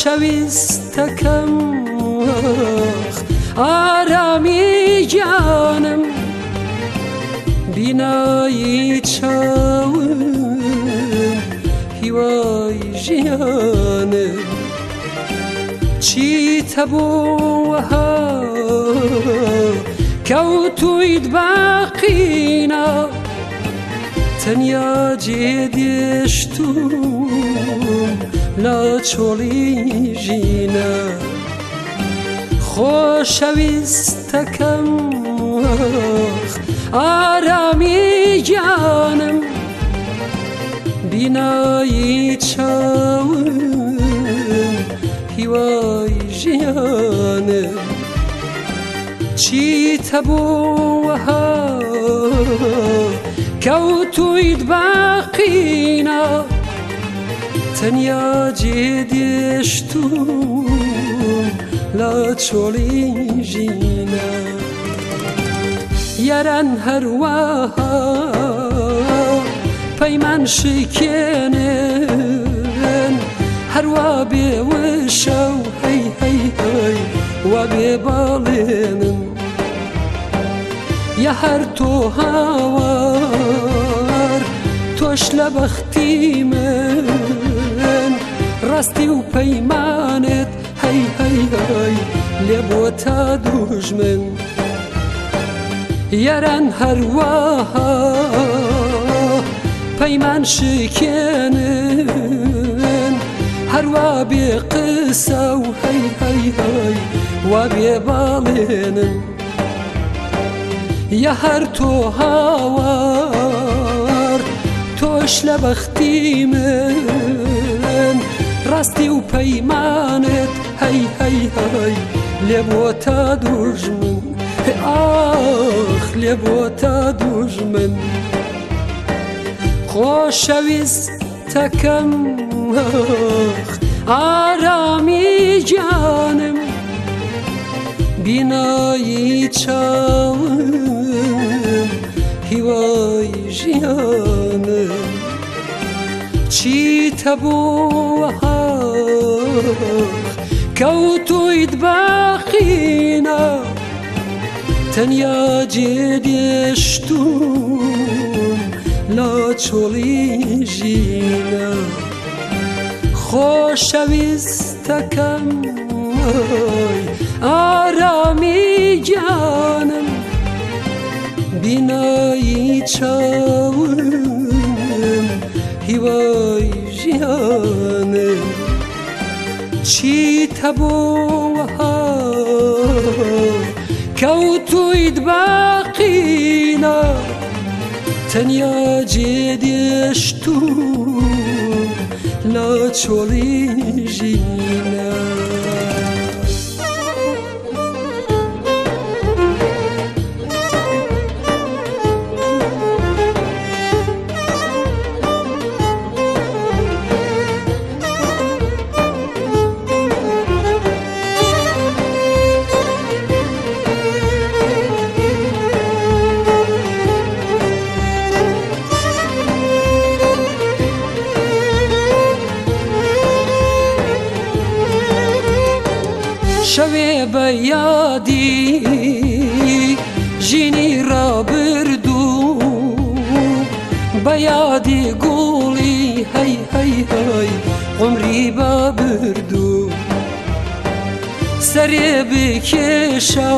خۆشەویستەکەم ئارامی گیانم بینایی چاوم هیوای ژیانم. چیتە بۆوەها کەوتویت باقینە تەنیا جێدێشتوم لا چۆڵی ژینە خۆشەویستەکەم ئارامی گیانم بینایی چاوم هیوای ژیانم چیتە بۆوەها کەوتویت باقینە تەنیا جێدێشتوم لا چۆڵی ژینە. یاران هەروەها پەیمان شکێنن هەروە بێوشە و هەی هەی هەی وا بێ باڵێنن یا هەر تۆ هاوار تۆش لە بەختی من ڕاستی و پەیمانێت هەی هەی هەی لێ بۆ تا دوژمن. یاران هەروەها پەیمان شکێنن. هەروە بێ قسە و هەی هەی هەی وا بێ باڵێنن. یا هەر تۆ هاوار تۆش لە بەختی من. ڕاستی و پەیمانێت هەی هەی هەی لێ بۆ تا دوژمن ئاخ لێ بۆ تا دوژمن خۆشەویستەکەم ئارامی جانم. بینایی چاوم. هیوای ژیانم. چیتە بۆوەها کەوتویت باقینە تەنیا جێدێشتوم لا چۆڵی ژینە خۆشەویستەکەم ئارامی گیانم بینایی چاوم هیوای ژیانم چیتە بۆوەها کەوتویت باقینە تەنیا جێدێشتوم لا چۆڵی ژینە بە یادی گوڵی هەی هەی هەی عمری با بردوو. سەرێ بکێشە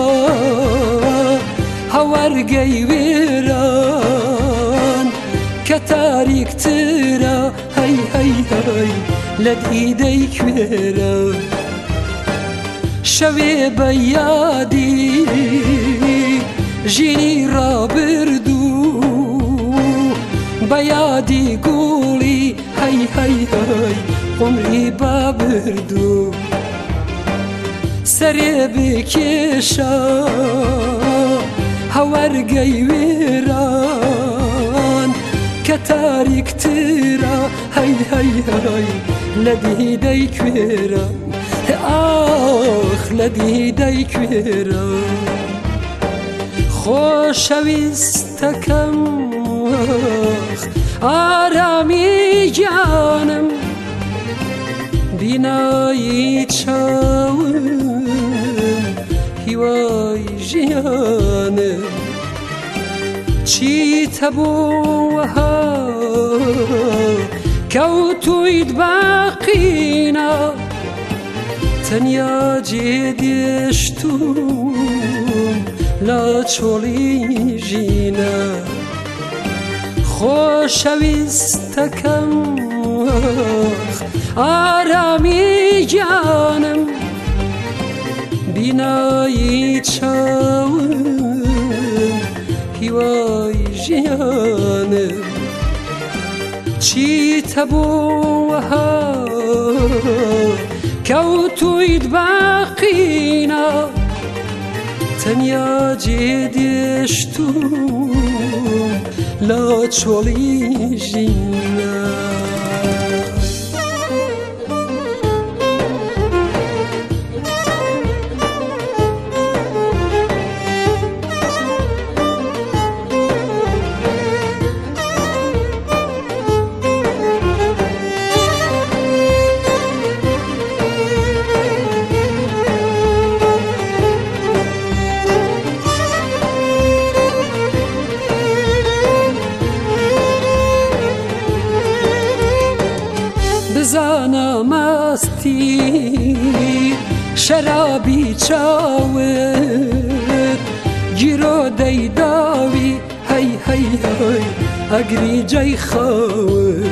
هەوەرگەی وێران. کە تاریکترە هەی هەی هەی لە دیدەی کوێرە. شەوێ بە یادی ژینی ڕابردوو بە یادی گوڵی هەی هەی هەی عمری با بردوو. سەرێ بکێشە هەوەرگەی وێران. کە تاریکترە هەی هەی هەی لە دیدەی کوێرە. ئاخ لە دیدەی کوێرە. خۆشەویستەکەم ئارامی گیانم بینایی چاوم هیوای ژیانم چیتە بۆوەها کەوتویت باقینە تەنیا جێدێشتوم لە چۆڵی ژینە خۆشەویستەکەم ئارامی گیانم بینایی چاوم هیوای ژیانم. چیتە بۆوەها کەوتویت باقینە تەنیا جێدێشتوم لە Lỡ 离人啊。كتير شرابي تشاور جيرو ديداوي هاي هاي هاي أجري جاي خاور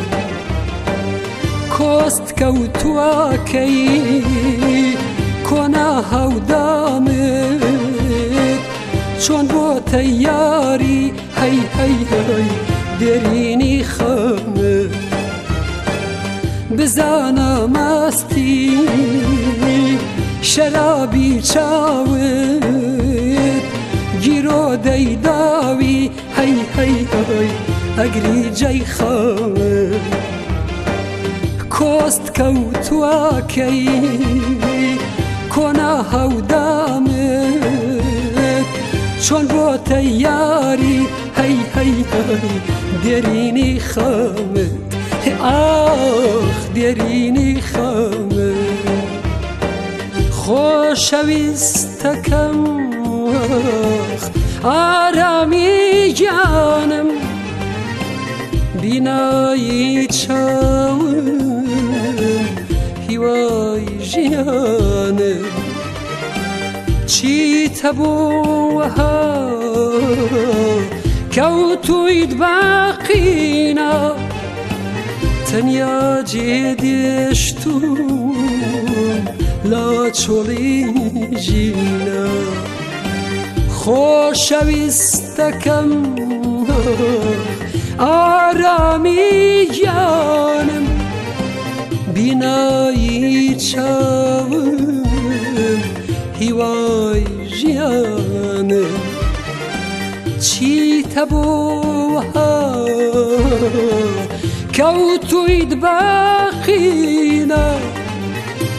كوست كوتواكي كونا هاو دامت. چون بو تياري هاي هاي هاي دريني خامت بزانە ماستی شەرابی چاوت گیرۆ دەیداوی هەی هەی هەی ئەگری جەی خەوت کۆست کەوتواکەی کۆنا هەودامت چۆن بۆ تەیاری هەی هەی هەی دێرینی خەمت ئاخ دێرینی خەمە خۆشەویستەکەم ئارامی گیانم بینایی چاوم هیوای ژیانم چیتە بۆوەها کەوتویت باقینە تەنیا جێدێشتوم لا چۆڵی ژینە خۆشەویستەکەم ئارامی گیانم بینایی چاوم هیوای ژیانم. چیتە كوتو باقينا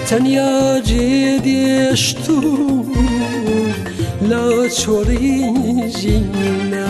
تنيا جيدي اشتو لا تشوري جينا